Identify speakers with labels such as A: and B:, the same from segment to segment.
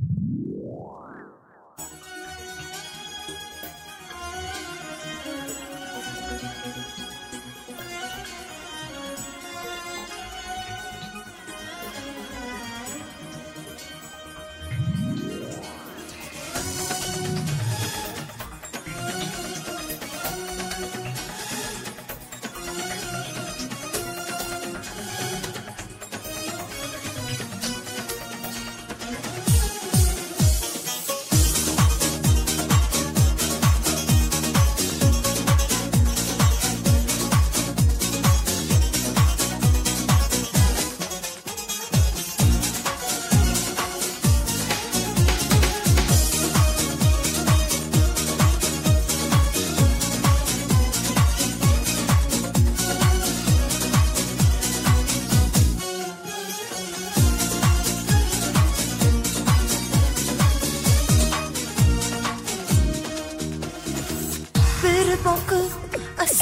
A: Wow.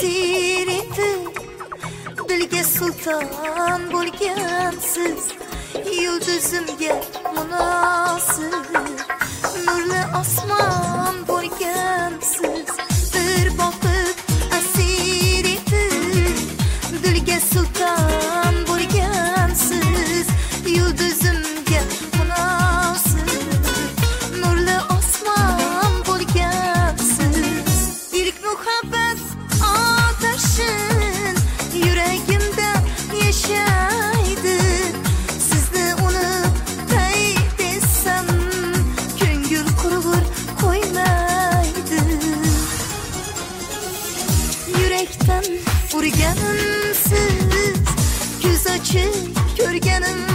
A: sireti dilga sulton bo'lgansiz yulduzimga munosib nurli osmon urganimsiz ko'z ochib ko'rganim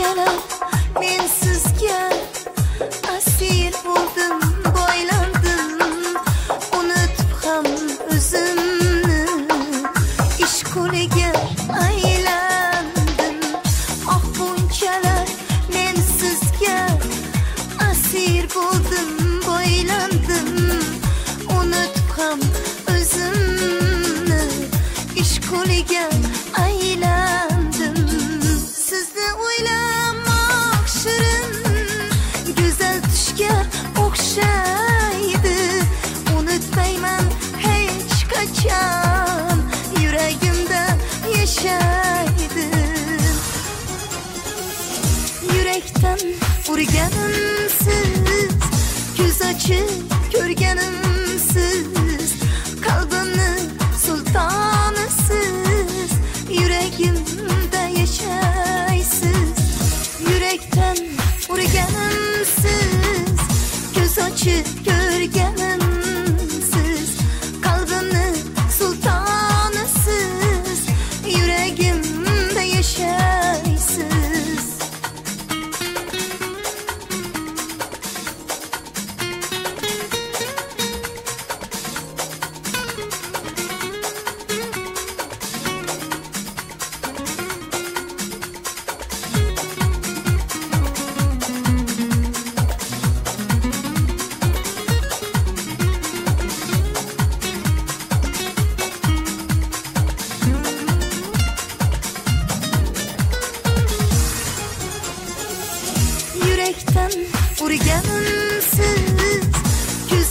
A: jealous yaşaydım. Yürekten urgenimsiz Göz açıp görgenimsiz Kalbimi sultanısız Yüreğimde yaşaysız. Yürekten urgenimsiz Göz açıp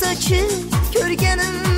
A: saçı körgenim